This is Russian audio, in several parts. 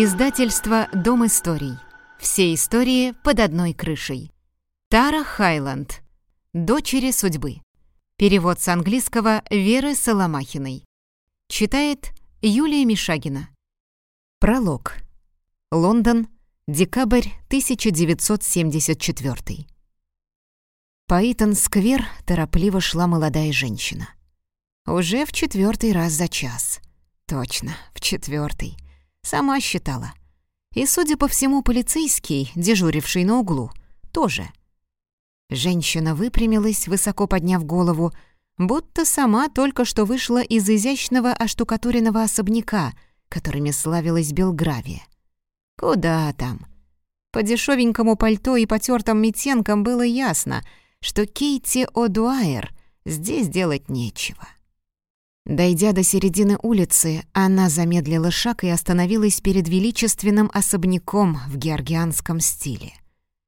Издательство «Дом историй». Все истории под одной крышей. Тара Хайланд. Дочери судьбы. Перевод с английского Веры Соломахиной. Читает Юлия Мишагина. Пролог. Лондон. Декабрь 1974. По Итон-сквер торопливо шла молодая женщина. Уже в четвертый раз за час. Точно, в четвертый. Сама считала. И, судя по всему, полицейский, дежуривший на углу, тоже. Женщина выпрямилась, высоко подняв голову, будто сама только что вышла из изящного оштукатуренного особняка, которыми славилась Белгравия. Куда там? По дешевенькому пальто и потертым метенкам было ясно, что Кейти О'Дуайер здесь делать нечего. Дойдя до середины улицы, она замедлила шаг и остановилась перед величественным особняком в георгианском стиле.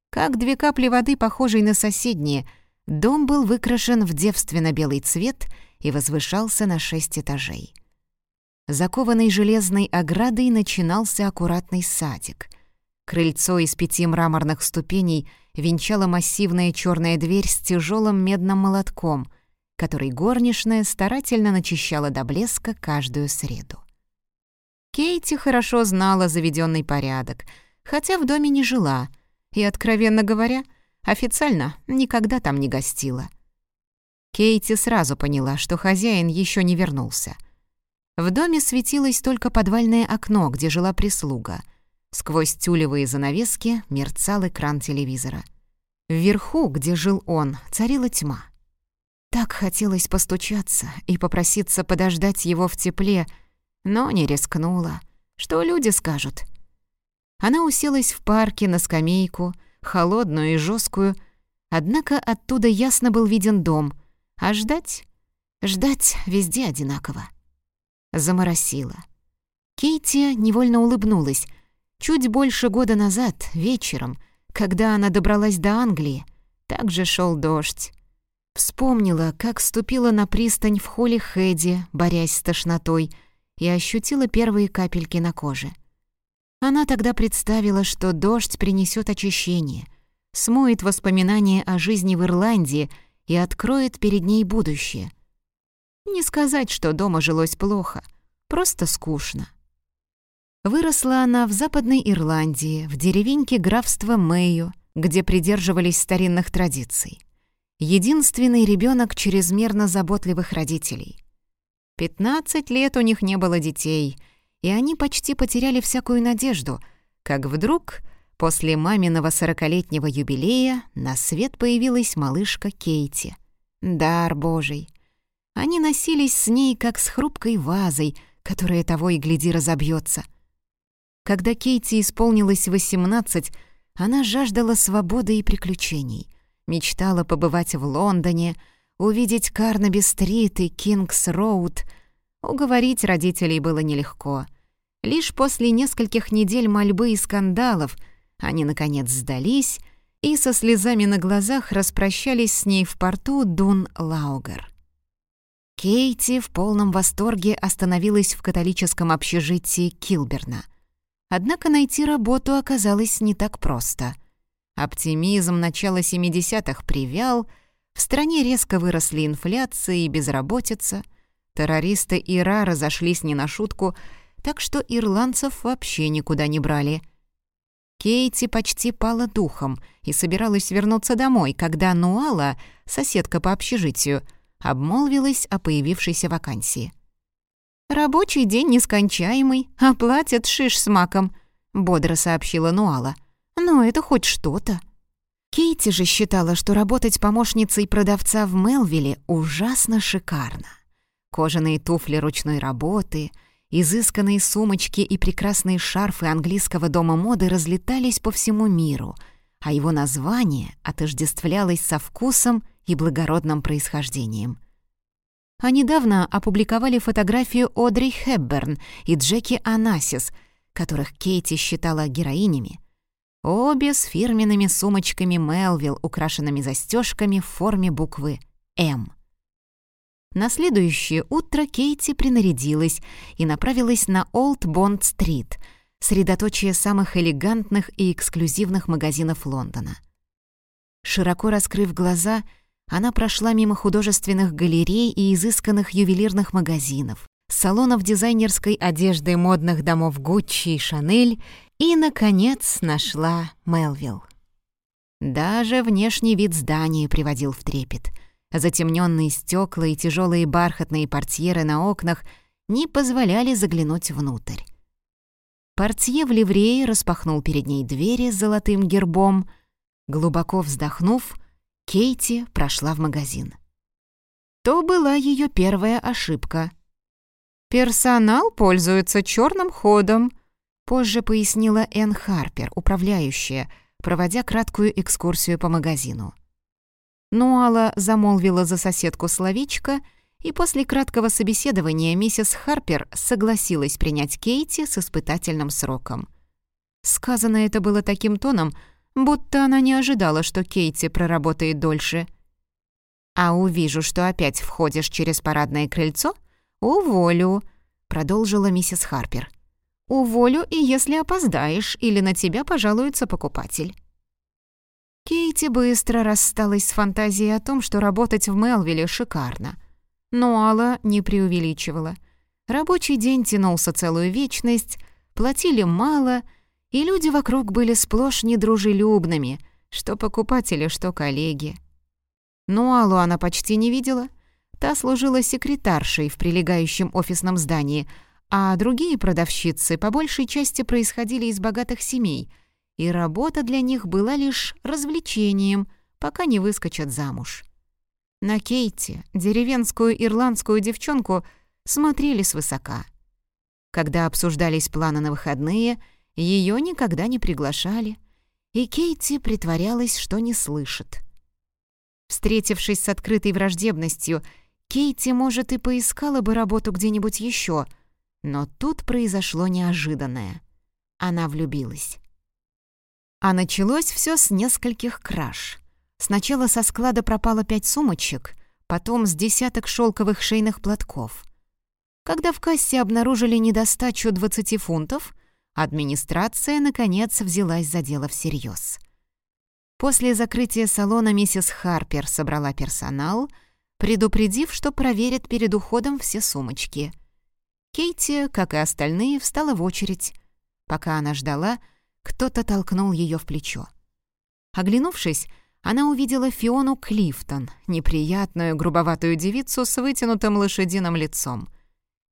Как две капли воды, похожей на соседние, дом был выкрашен в девственно-белый цвет и возвышался на шесть этажей. Закованный железной оградой начинался аккуратный садик. Крыльцо из пяти мраморных ступеней венчала массивная черная дверь с тяжелым медным молотком — который горничная старательно начищала до блеска каждую среду. Кейти хорошо знала заведенный порядок, хотя в доме не жила и, откровенно говоря, официально никогда там не гостила. Кейти сразу поняла, что хозяин еще не вернулся. В доме светилось только подвальное окно, где жила прислуга. Сквозь тюлевые занавески мерцал экран телевизора. Вверху, где жил он, царила тьма. Так хотелось постучаться и попроситься подождать его в тепле, но не рискнула. Что люди скажут? Она уселась в парке на скамейку, холодную и жесткую, однако оттуда ясно был виден дом, а ждать? Ждать везде одинаково. Заморосила. Кейти невольно улыбнулась. Чуть больше года назад, вечером, когда она добралась до Англии, также шел дождь. Вспомнила, как ступила на пристань в холле Хэдди, борясь с тошнотой, и ощутила первые капельки на коже. Она тогда представила, что дождь принесет очищение, смоет воспоминания о жизни в Ирландии и откроет перед ней будущее. Не сказать, что дома жилось плохо, просто скучно. Выросла она в Западной Ирландии, в деревеньке графства Мэйо, где придерживались старинных традиций. Единственный ребенок чрезмерно заботливых родителей. 15 лет у них не было детей, и они почти потеряли всякую надежду, как вдруг, после маминого сорокалетнего юбилея, на свет появилась малышка Кейти. Дар Божий. Они носились с ней, как с хрупкой вазой, которая того и гляди разобьется. Когда Кейти исполнилось 18, она жаждала свободы и приключений — Мечтала побывать в Лондоне, увидеть Карнаби-стрит и Кингс-роуд. Уговорить родителей было нелегко. Лишь после нескольких недель мольбы и скандалов они, наконец, сдались и со слезами на глазах распрощались с ней в порту Дун-Лаугар. Кейти в полном восторге остановилась в католическом общежитии Килберна. Однако найти работу оказалось не так просто — Оптимизм начала 70-х привял, в стране резко выросли инфляция и безработица, террористы Ира разошлись не на шутку, так что ирландцев вообще никуда не брали. Кейти почти пала духом и собиралась вернуться домой, когда Нуала, соседка по общежитию, обмолвилась о появившейся вакансии. «Рабочий день нескончаемый, а платят шиш с маком», — бодро сообщила Нуала. — но это хоть что-то. Кейти же считала, что работать помощницей продавца в Мелвиле ужасно шикарно. Кожаные туфли ручной работы, изысканные сумочки и прекрасные шарфы английского дома моды разлетались по всему миру, а его название отождествлялось со вкусом и благородным происхождением. А недавно опубликовали фотографию Одри Хепберн и Джеки Анасис, которых Кейти считала героинями, Обе с фирменными сумочками Мелвилл, украшенными застежками в форме буквы «М». На следующее утро Кейти принарядилась и направилась на Олд Бонд-стрит, средоточие самых элегантных и эксклюзивных магазинов Лондона. Широко раскрыв глаза, она прошла мимо художественных галерей и изысканных ювелирных магазинов, салонов дизайнерской одежды модных домов Гуччи и Шанель и, наконец, нашла Мелвилл. Даже внешний вид здания приводил в трепет. Затемненные стекла и тяжелые бархатные портьеры на окнах не позволяли заглянуть внутрь. Портье в ливрее распахнул перед ней двери с золотым гербом. Глубоко вздохнув, Кейти прошла в магазин. То была ее первая ошибка. «Персонал пользуется черным ходом», — позже пояснила Энн Харпер, управляющая, проводя краткую экскурсию по магазину. Нуала замолвила за соседку словечко, и после краткого собеседования миссис Харпер согласилась принять Кейти с испытательным сроком. Сказано это было таким тоном, будто она не ожидала, что Кейти проработает дольше. «А увижу, что опять входишь через парадное крыльцо? Уволю», — продолжила миссис Харпер. «Уволю, и если опоздаешь, или на тебя пожалуется покупатель». Кейти быстро рассталась с фантазией о том, что работать в Мелвиле шикарно. Но Алла не преувеличивала. Рабочий день тянулся целую вечность, платили мало, и люди вокруг были сплошь недружелюбными, что покупатели, что коллеги. Но Аллу она почти не видела. Та служила секретаршей в прилегающем офисном здании, а другие продавщицы по большей части происходили из богатых семей — и работа для них была лишь развлечением, пока не выскочат замуж. На Кейти, деревенскую ирландскую девчонку, смотрели свысока. Когда обсуждались планы на выходные, ее никогда не приглашали, и Кейти притворялась, что не слышит. Встретившись с открытой враждебностью, Кейти, может, и поискала бы работу где-нибудь еще, но тут произошло неожиданное. Она влюбилась. А началось все с нескольких краж. Сначала со склада пропало пять сумочек, потом с десяток шелковых шейных платков. Когда в кассе обнаружили недостачу 20 фунтов, администрация, наконец, взялась за дело всерьез. После закрытия салона миссис Харпер собрала персонал, предупредив, что проверят перед уходом все сумочки. Кейти, как и остальные, встала в очередь. Пока она ждала — кто-то толкнул ее в плечо. Оглянувшись, она увидела Фиону Клифтон, неприятную грубоватую девицу с вытянутым лошадиным лицом.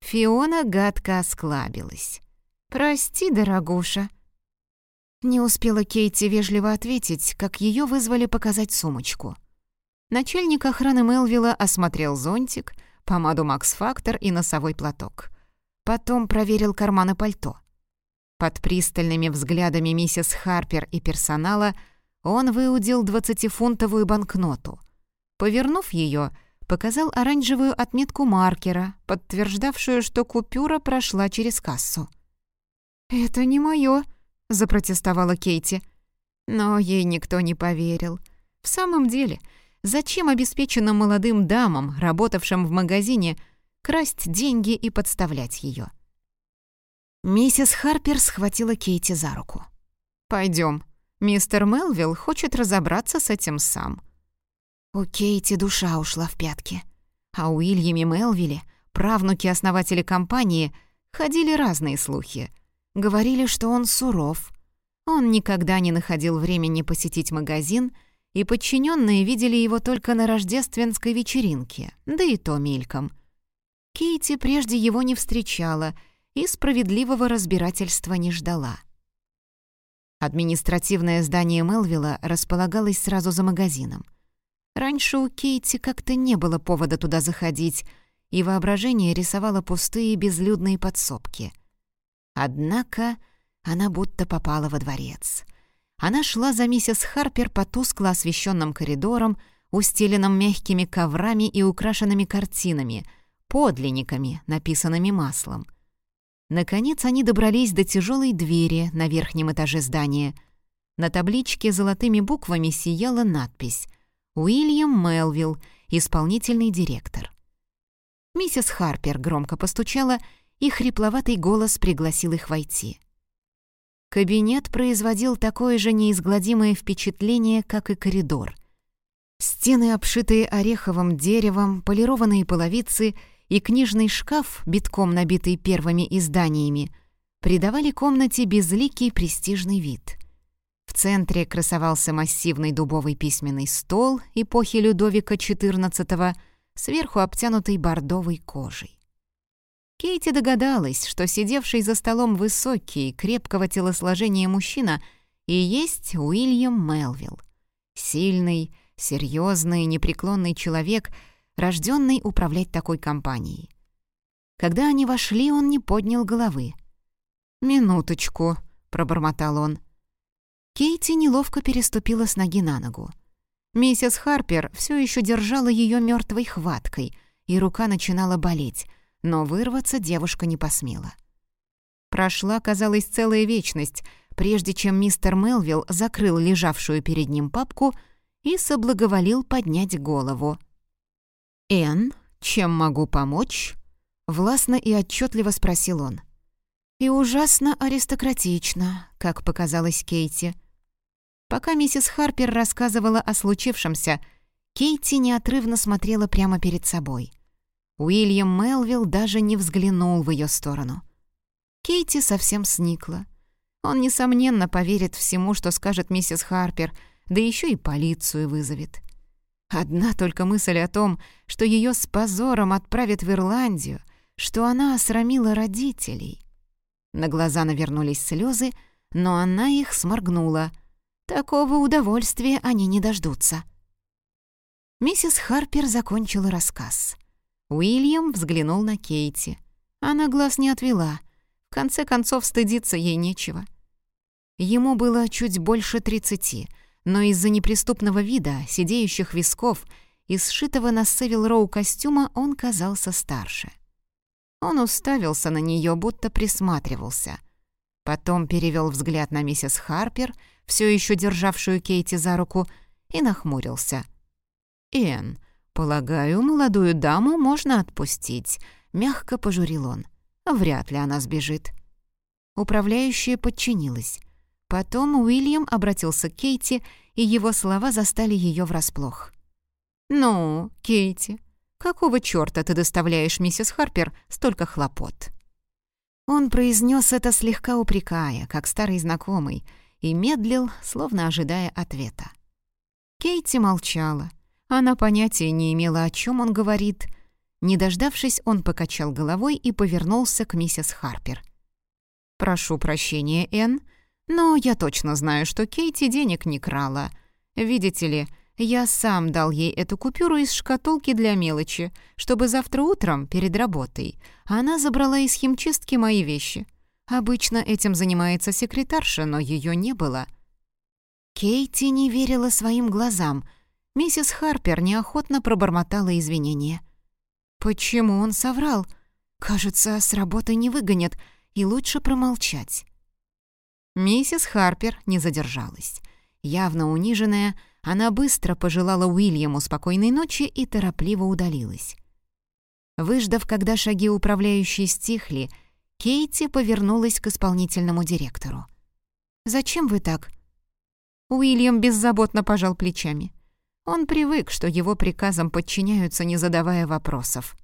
Фиона гадко осклабилась. «Прости, дорогуша». Не успела Кейти вежливо ответить, как ее вызвали показать сумочку. Начальник охраны Мелвилла осмотрел зонтик, помаду Макс Фактор и носовой платок. Потом проверил карманы пальто. Под пристальными взглядами миссис Харпер и персонала он выудил двадцатифунтовую банкноту. Повернув ее, показал оранжевую отметку маркера, подтверждавшую, что купюра прошла через кассу. «Это не моё», — запротестовала Кейти. Но ей никто не поверил. В самом деле, зачем обеспеченным молодым дамам, работавшим в магазине, красть деньги и подставлять ее? Миссис Харпер схватила Кейти за руку. Пойдем. Мистер Мелвилл хочет разобраться с этим сам». У Кейти душа ушла в пятки. А у Уильяме Мелвилле, правнуки основателя компании, ходили разные слухи. Говорили, что он суров. Он никогда не находил времени посетить магазин, и подчиненные видели его только на рождественской вечеринке, да и то мельком. Кейти прежде его не встречала — и справедливого разбирательства не ждала. Административное здание Мелвилла располагалось сразу за магазином. Раньше у Кейти как-то не было повода туда заходить, и воображение рисовало пустые безлюдные подсобки. Однако она будто попала во дворец. Она шла за миссис Харпер по тускло освещенным коридорам, устеленным мягкими коврами и украшенными картинами, подлинниками, написанными маслом — Наконец они добрались до тяжелой двери на верхнем этаже здания. На табличке золотыми буквами сияла надпись «Уильям Мелвилл, исполнительный директор». Миссис Харпер громко постучала, и хрипловатый голос пригласил их войти. Кабинет производил такое же неизгладимое впечатление, как и коридор. Стены, обшитые ореховым деревом, полированные половицы и книжный шкаф, битком набитый первыми изданиями, придавали комнате безликий престижный вид. В центре красовался массивный дубовый письменный стол эпохи Людовика XIV, сверху обтянутый бордовой кожей. Кейти догадалась, что сидевший за столом высокий, крепкого телосложения мужчина и есть Уильям Мелвилл. Сильный, серьезный, непреклонный человек, рожденный управлять такой компанией. Когда они вошли, он не поднял головы. «Минуточку», — пробормотал он. Кейти неловко переступила с ноги на ногу. Миссис Харпер все еще держала ее мертвой хваткой, и рука начинала болеть, но вырваться девушка не посмела. Прошла, казалось, целая вечность, прежде чем мистер Мелвилл закрыл лежавшую перед ним папку и соблаговолил поднять голову. «Энн, чем могу помочь?» — властно и отчетливо спросил он. «И ужасно аристократично», как показалось Кейти — Пока миссис Харпер рассказывала о случившемся, Кейти неотрывно смотрела прямо перед собой. Уильям Мелвилл даже не взглянул в ее сторону. Кейти совсем сникла. Он, несомненно, поверит всему, что скажет миссис Харпер, да еще и полицию вызовет. Одна только мысль о том, что ее с позором отправят в Ирландию, что она осрамила родителей. На глаза навернулись слезы, но она их сморгнула — Такого удовольствия они не дождутся. Миссис Харпер закончила рассказ. Уильям взглянул на Кейти. Она глаз не отвела. В конце концов, стыдиться ей нечего. Ему было чуть больше тридцати, но из-за неприступного вида, сидеющих висков и сшитого на Севил Роу костюма он казался старше. Он уставился на нее, будто присматривался. Потом перевел взгляд на миссис Харпер — все еще державшую Кейти за руку, и нахмурился. «Энн, полагаю, молодую даму можно отпустить», — мягко пожурил он. «Вряд ли она сбежит». Управляющая подчинилась. Потом Уильям обратился к Кейти, и его слова застали ее врасплох. «Ну, Кейти, какого чёрта ты доставляешь миссис Харпер столько хлопот?» Он произнес это слегка упрекая, как старый знакомый, и медлил, словно ожидая ответа. Кейти молчала. Она понятия не имела, о чем он говорит. Не дождавшись, он покачал головой и повернулся к миссис Харпер. «Прошу прощения, Энн, но я точно знаю, что Кейти денег не крала. Видите ли, я сам дал ей эту купюру из шкатулки для мелочи, чтобы завтра утром, перед работой, она забрала из химчистки мои вещи. Обычно этим занимается секретарша, но ее не было. Кейти не верила своим глазам. Миссис Харпер неохотно пробормотала извинения. «Почему он соврал? Кажется, с работы не выгонят, и лучше промолчать». Миссис Харпер не задержалась. Явно униженная, она быстро пожелала Уильяму спокойной ночи и торопливо удалилась. Выждав, когда шаги управляющей стихли, Кейти повернулась к исполнительному директору. «Зачем вы так?» Уильям беззаботно пожал плечами. Он привык, что его приказам подчиняются, не задавая вопросов.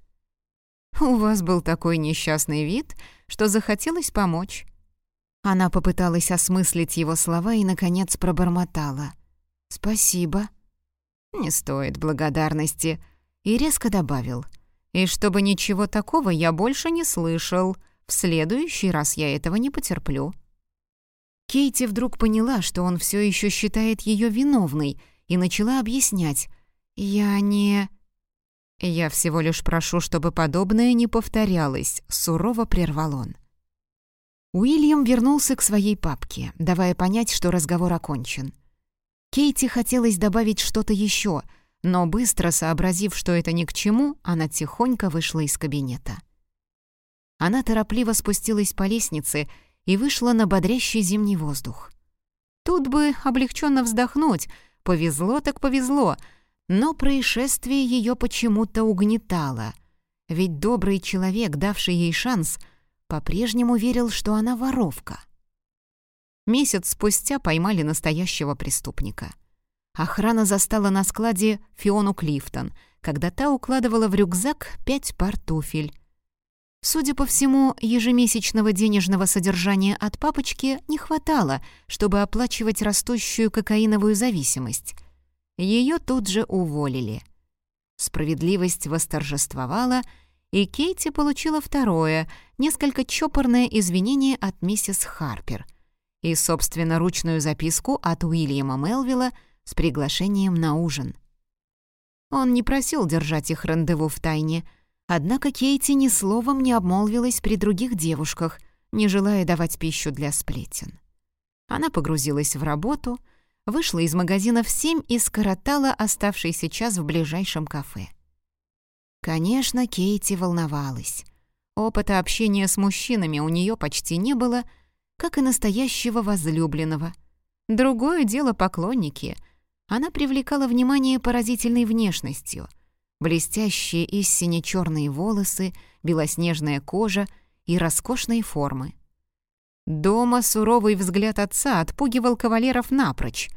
«У вас был такой несчастный вид, что захотелось помочь». Она попыталась осмыслить его слова и, наконец, пробормотала. «Спасибо». «Не стоит благодарности», и резко добавил. «И чтобы ничего такого я больше не слышал», в следующий раз я этого не потерплю». Кейти вдруг поняла, что он все еще считает ее виновной, и начала объяснять. «Я не...» «Я всего лишь прошу, чтобы подобное не повторялось», — сурово прервал он. Уильям вернулся к своей папке, давая понять, что разговор окончен. Кейти хотелось добавить что-то еще, но быстро сообразив, что это ни к чему, она тихонько вышла из кабинета. Она торопливо спустилась по лестнице и вышла на бодрящий зимний воздух. Тут бы облегченно вздохнуть, повезло так повезло, но происшествие ее почему-то угнетало, ведь добрый человек, давший ей шанс, по-прежнему верил, что она воровка. Месяц спустя поймали настоящего преступника. Охрана застала на складе Фиону Клифтон, когда та укладывала в рюкзак пять пар туфель. Судя по всему, ежемесячного денежного содержания от папочки не хватало, чтобы оплачивать растущую кокаиновую зависимость. Ее тут же уволили. Справедливость восторжествовала, и Кейти получила второе, несколько чопорное извинение от миссис Харпер и собственноручную записку от Уильяма Мелвилла с приглашением на ужин. Он не просил держать их рандеву в тайне, однако Кейти ни словом не обмолвилась при других девушках, не желая давать пищу для сплетен. Она погрузилась в работу, вышла из магазина в семь и скоротала оставшийся час в ближайшем кафе. Конечно, Кейти волновалась. Опыта общения с мужчинами у нее почти не было, как и настоящего возлюбленного. Другое дело поклонники — она привлекала внимание поразительной внешностью. Блестящие и сине-черные волосы, белоснежная кожа и роскошные формы. Дома суровый взгляд отца отпугивал кавалеров напрочь.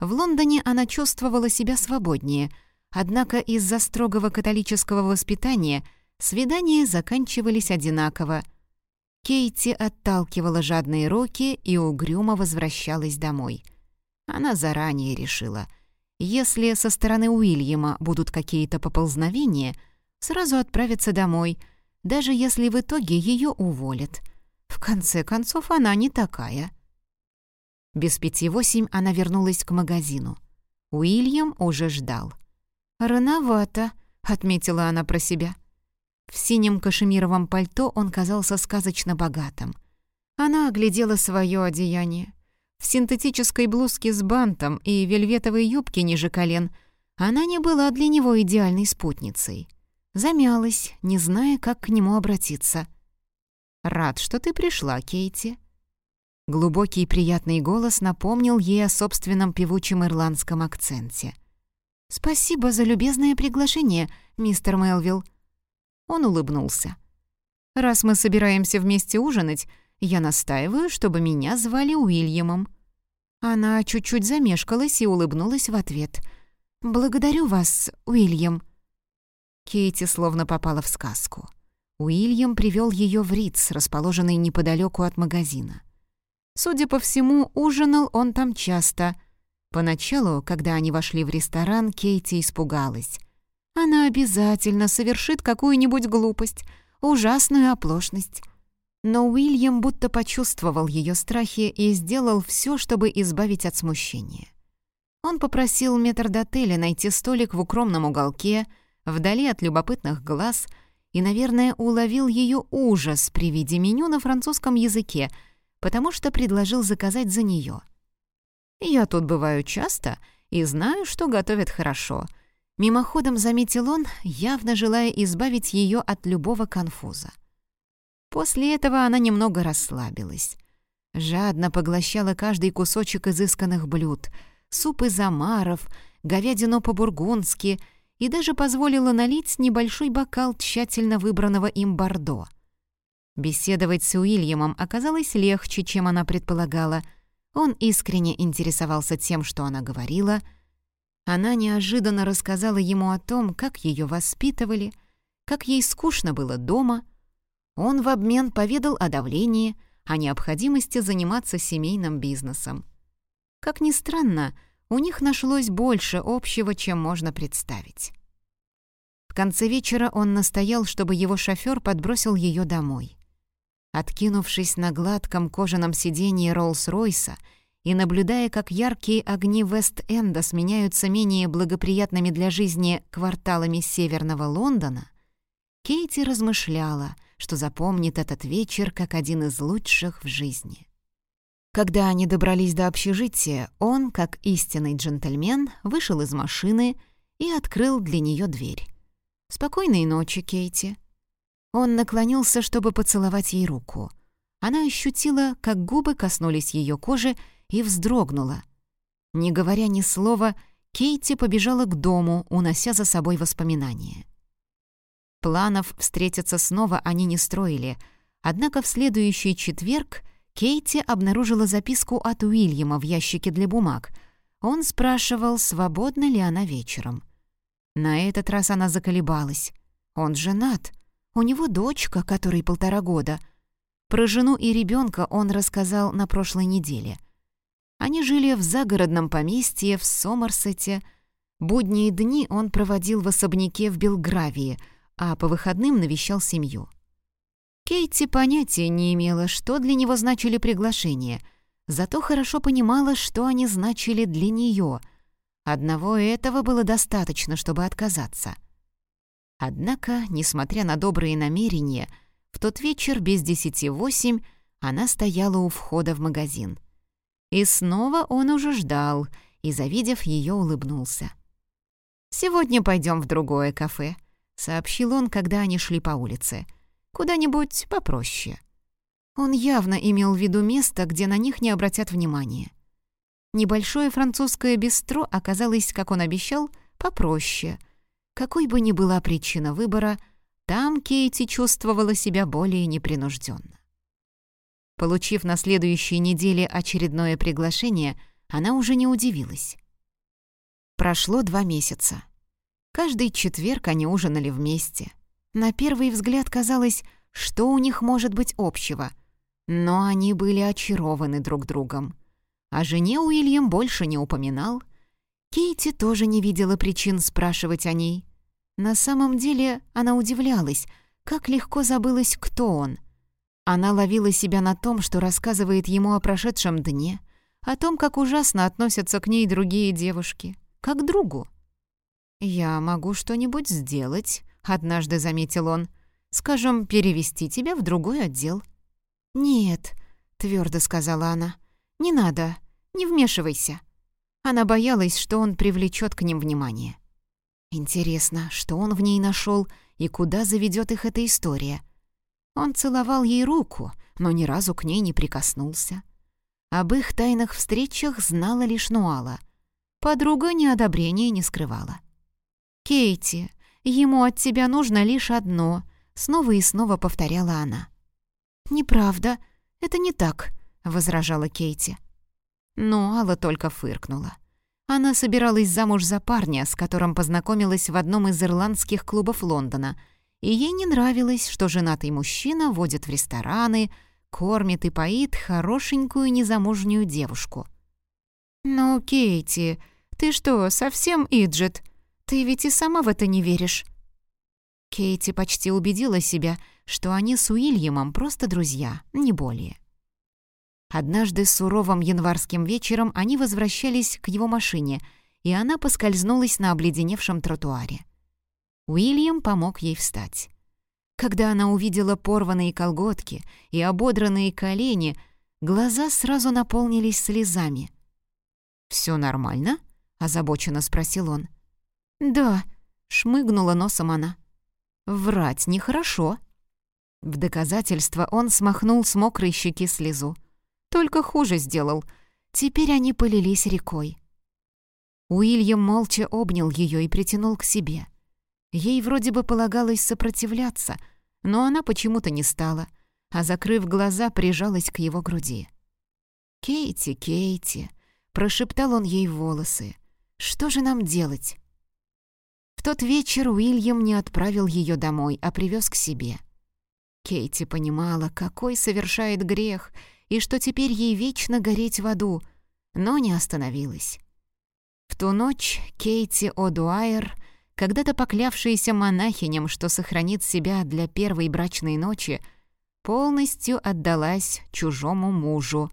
В Лондоне она чувствовала себя свободнее, однако из-за строгого католического воспитания свидания заканчивались одинаково. Кейти отталкивала жадные руки и угрюмо возвращалась домой — она заранее решила, если со стороны Уильяма будут какие-то поползновения, сразу отправиться домой, даже если в итоге ее уволят. В конце концов, она не такая. Без пяти восемь она вернулась к магазину. Уильям уже ждал. «Рановато», — отметила она про себя. В синем кашемировом пальто он казался сказочно богатым. Она оглядела свое одеяние. В синтетической блузке с бантом и вельветовой юбке ниже колен она не была для него идеальной спутницей. Замялась, не зная, как к нему обратиться. «Рад, что ты пришла, Кейти». Глубокий и приятный голос напомнил ей о собственном певучем ирландском акценте. «Спасибо за любезное приглашение, мистер Мелвилл». Он улыбнулся. «Раз мы собираемся вместе ужинать, я настаиваю, чтобы меня звали Уильямом». Она чуть-чуть замешкалась и улыбнулась в ответ. «Благодарю вас, Уильям». Кейти словно попала в сказку. Уильям привел ее в Риц, расположенный неподалеку от магазина. Судя по всему, ужинал он там часто. Поначалу, когда они вошли в ресторан, Кейти испугалась. Она обязательно совершит какую-нибудь глупость, ужасную оплошность. Но Уильям будто почувствовал ее страхи и сделал все, чтобы избавить от смущения. Он попросил метрдотеля найти столик в укромном уголке, вдали от любопытных глаз, и, наверное, уловил ее ужас при виде меню на французском языке, потому что предложил заказать за нее. «Я тут бываю часто и знаю, что готовят хорошо», Мимоходом заметил он, явно желая избавить ее от любого конфуза. После этого она немного расслабилась. Жадно поглощала каждый кусочек изысканных блюд, суп из омаров, говядину по-бургундски и даже позволила налить небольшой бокал тщательно выбранного им бордо. Беседовать с Уильямом оказалось легче, чем она предполагала. Он искренне интересовался тем, что она говорила. Она неожиданно рассказала ему о том, как ее воспитывали, как ей скучно было дома — он в обмен поведал о давлении, о необходимости заниматься семейным бизнесом. Как ни странно, у них нашлось больше общего, чем можно представить. В конце вечера он настоял, чтобы его шофёр подбросил её домой. Откинувшись на гладком кожаном сиденье Роллс-Ройса и наблюдая, как яркие огни Вест-Энда сменяются менее благоприятными для жизни кварталами северного Лондона, Кейти размышляла, что запомнит этот вечер как один из лучших в жизни. Когда они добрались до общежития, он, как истинный джентльмен, вышел из машины и открыл для нее дверь. «Спокойной ночи, Кейти». Он наклонился, чтобы поцеловать ей руку. Она ощутила, как губы коснулись ее кожи и вздрогнула. Не говоря ни слова, Кейти побежала к дому, унося за собой воспоминания. Планов встретиться снова они не строили, однако в следующий четверг Кейти обнаружила записку от Уильяма в ящике для бумаг. Он спрашивал, свободна ли она вечером. На этот раз она заколебалась. Он женат. У него дочка, которой полтора года. Про жену и ребенка он рассказал на прошлой неделе. Они жили в загородном поместье в Сомерсете. Будние дни он проводил в особняке в Белгравии, а по выходным навещал семью. Кейти понятия не имела, что для него значили приглашения, зато хорошо понимала, что они значили для нее. Одного этого было достаточно, чтобы отказаться. Однако, несмотря на добрые намерения, в тот вечер без десяти восемь она стояла у входа в магазин. И снова он уже ждал и, завидев ее, улыбнулся. «Сегодня пойдем в другое кафе», — сообщил он, когда они шли по улице. «Куда-нибудь попроще». Он явно имел в виду место, где на них не обратят внимания. Небольшое французское бистро оказалось, как он обещал, попроще. Какой бы ни была причина выбора, там Кейти чувствовала себя более непринужденно. Получив на следующей неделе очередное приглашение, она уже не удивилась. Прошло два месяца. Каждый четверг они ужинали вместе. На первый взгляд казалось, что у них может быть общего. Но они были очарованы друг другом. О жене Уильям больше не упоминал. Кейти тоже не видела причин спрашивать о ней. На самом деле она удивлялась, как легко забылась, кто он. Она ловила себя на том, что рассказывает ему о прошедшем дне, о том, как ужасно относятся к ней другие девушки, как другу. «Я могу что-нибудь сделать», — однажды заметил он. «Скажем, перевести тебя в другой отдел». «Нет», — твердо сказала она, — «не надо, не вмешивайся». Она боялась, что он привлечет к ним внимание. Интересно, что он в ней нашел и куда заведет их эта история — он целовал ей руку, но ни разу к ней не прикоснулся. Об их тайных встречах знала лишь Нуала. Подруга неодобрения не скрывала. «Кейти, ему от тебя нужно лишь одно», — снова и снова повторяла она. «Неправда, это не так», — возражала Кейти. Но Алла только фыркнула. Она собиралась замуж за парня, с которым познакомилась в одном из ирландских клубов Лондона — и ей не нравилось, что женатый мужчина водит в рестораны, кормит и поит хорошенькую незамужнюю девушку. «Ну, Кейти, ты что, совсем иджет? Ты ведь и сама в это не веришь». Кейти почти убедила себя, что они с Уильямом просто друзья, не более. Однажды суровым январским вечером они возвращались к его машине, и она поскользнулась на обледеневшем тротуаре. Уильям помог ей встать. Когда она увидела порванные колготки и ободранные колени, глаза сразу наполнились слезами. «Всё нормально?» — озабоченно спросил он. «Да», — шмыгнула носом она. «Врать нехорошо». В доказательство он смахнул с мокрой щеки слезу. Только хуже сделал. Теперь они полились рекой. Уильям молча обнял её и притянул к себе. Ей вроде бы полагалось сопротивляться, но она почему-то не стала, а, закрыв глаза, прижалась к его груди. «Кейти, Кейти», — прошептал он ей в волосы, — «что же нам делать?» В тот вечер Уильям не отправил ее домой, а привез к себе. Кейти понимала, какой совершает грех, и что теперь ей вечно гореть в аду, но не остановилась. В ту ночь Кейти О'Дуайер когда-то поклявшаяся монахиням, что сохранит себя для первой брачной ночи, полностью отдалась чужому мужу.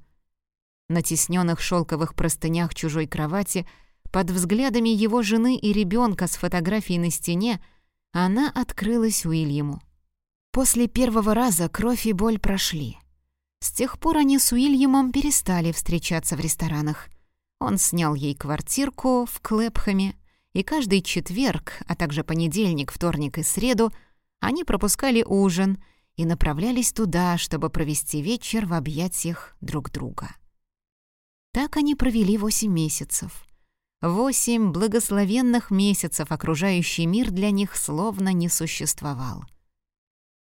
На тесненных шелковых простынях чужой кровати, под взглядами его жены и ребенка с фотографией на стене, она открылась Уильяму. После первого раза кровь и боль прошли. С тех пор они с Уильямом перестали встречаться в ресторанах. Он снял ей квартирку в Клэпхэме, и каждый четверг, а также понедельник, вторник и среду они пропускали ужин и направлялись туда, чтобы провести вечер в объятиях друг друга. Так они провели восемь месяцев. Восемь благословенных месяцев окружающий мир для них словно не существовал.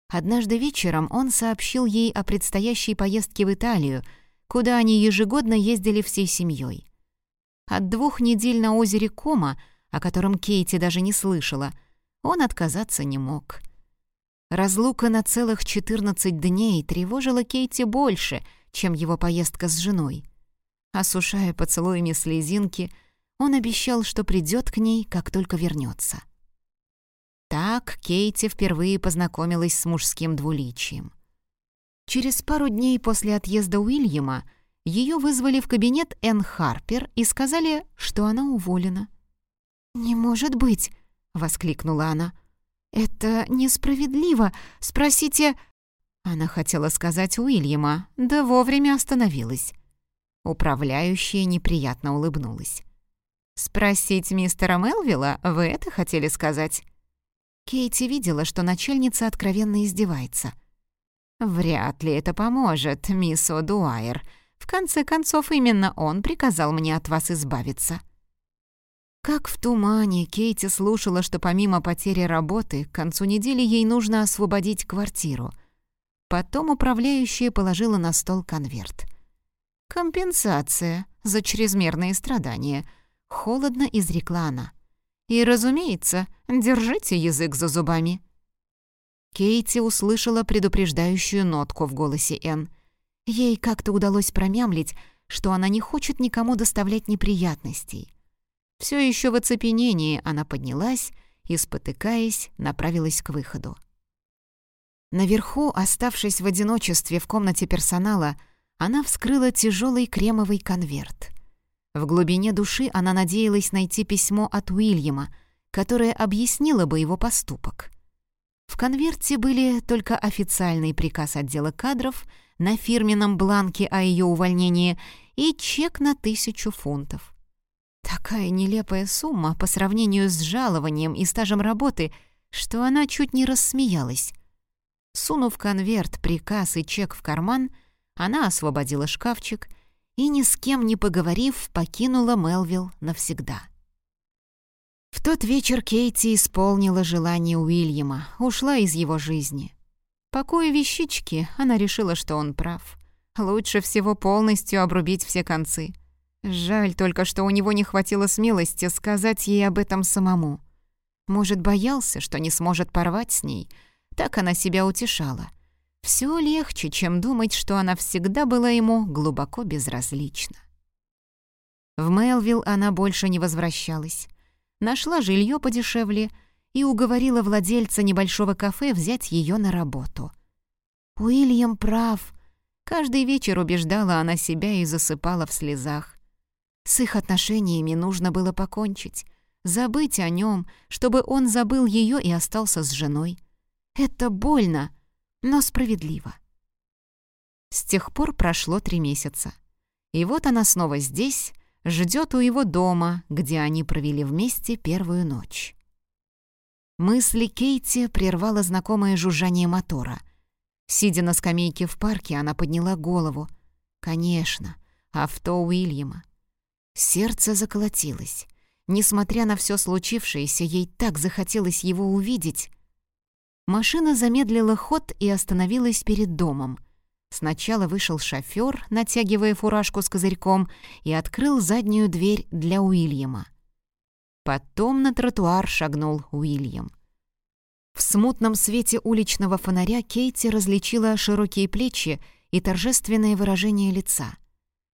Однажды вечером он сообщил ей о предстоящей поездке в Италию, куда они ежегодно ездили всей семьей. От двух недель на озере Кома, о котором Кейти даже не слышала, он отказаться не мог. Разлука на целых 14 дней тревожила Кейти больше, чем его поездка с женой. Осушая поцелуями слезинки, он обещал, что придет к ней, как только вернется. Так Кейти впервые познакомилась с мужским двуличием. Через пару дней после отъезда Уильяма ее вызвали в кабинет Энн Харпер и сказали, что она уволена. «Не может быть!» — воскликнула она. «Это несправедливо. Спросите...» Она хотела сказать Уильяма, да вовремя остановилась. Управляющая неприятно улыбнулась. «Спросить мистера Мелвилла, вы это хотели сказать?» Кейти видела, что начальница откровенно издевается. «Вряд ли это поможет, мисс О'Дуайер. В конце концов, именно он приказал мне от вас избавиться». Как в тумане, Кейти слушала, что помимо потери работы, к концу недели ей нужно освободить квартиру. Потом управляющая положила на стол конверт. «Компенсация за чрезмерные страдания», — холодно изрекла она. И, разумеется, держите язык за зубами». Кейти услышала предупреждающую нотку в голосе Энн. Ей как-то удалось промямлить, что она не хочет никому доставлять неприятностей. Все еще в оцепенении она поднялась и, спотыкаясь, направилась к выходу. Наверху, оставшись в одиночестве в комнате персонала, она вскрыла тяжелый кремовый конверт. В глубине души она надеялась найти письмо от Уильяма, которое объяснило бы его поступок. В конверте были только официальный приказ отдела кадров на фирменном бланке о ее увольнении и чек на тысячу фунтов. Такая нелепая сумма по сравнению с жалованием и стажем работы, что она чуть не рассмеялась. Сунув конверт, приказ и чек в карман, она освободила шкафчик — и, ни с кем не поговорив, покинула Мелвилл навсегда. В тот вечер Кейти исполнила желание Уильяма, ушла из его жизни. Пакуя вещички, она решила, что он прав. Лучше всего полностью обрубить все концы. Жаль только, что у него не хватило смелости сказать ей об этом самому. Может, боялся, что не сможет порвать с ней. Так она себя утешала — все легче, чем думать, что она всегда была ему глубоко безразлична. В Мелвилл она больше не возвращалась. Нашла жилье подешевле и уговорила владельца небольшого кафе взять ее на работу. Уильям прав. Каждый вечер убеждала она себя и засыпала в слезах. С их отношениями нужно было покончить, забыть о нем, чтобы он забыл ее и остался с женой. Это больно — но справедливо. С тех пор прошло три месяца. И вот она снова здесь, ждет у его дома, где они провели вместе первую ночь. Мысли Кейти прервало знакомое жужжание мотора. Сидя на скамейке в парке, она подняла голову. Конечно, авто Уильяма. Сердце заколотилось. Несмотря на все случившееся, ей так захотелось его увидеть. Машина замедлила ход и остановилась перед домом. Сначала вышел шофёр, натягивая фуражку с козырьком, и открыл заднюю дверь для Уильяма. Потом на тротуар шагнул Уильям. В смутном свете уличного фонаря Кейти различила широкие плечи и торжественное выражение лица.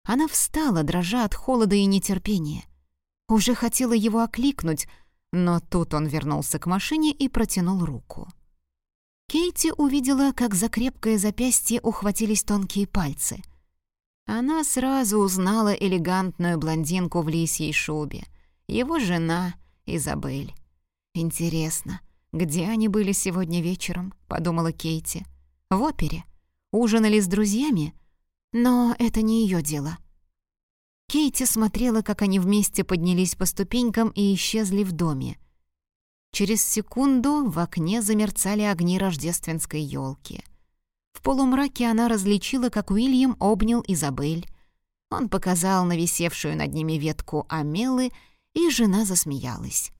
Она встала, дрожа от холода и нетерпения. Уже хотела его окликнуть, но тут он вернулся к машине и протянул руку. Кейти увидела, как за крепкое запястье ухватились тонкие пальцы. Она сразу узнала элегантную блондинку в лисьей шубе. Его жена Изабель. «Интересно, где они были сегодня вечером?» — подумала Кейти. «В опере? Ужинали с друзьями? Но это не ее дело». Кейти смотрела, как они вместе поднялись по ступенькам и исчезли в доме — Через секунду в окне замерцали огни рождественской елки. В полумраке она различила, как Уильям обнял Изабель. Он показал на висевшую над ними ветку амелы, и жена засмеялась.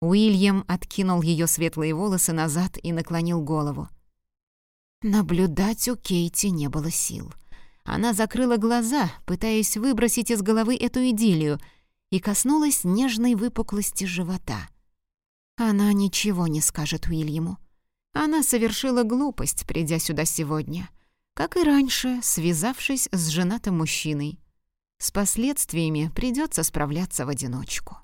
Уильям откинул ее светлые волосы назад и наклонил голову. Наблюдать у Кейти не было сил. Она закрыла глаза, пытаясь выбросить из головы эту идиллию, и коснулась нежной выпуклости живота. Она ничего не скажет Уильяму. Она совершила глупость, придя сюда сегодня, как и раньше, связавшись с женатым мужчиной. С последствиями придется справляться в одиночку.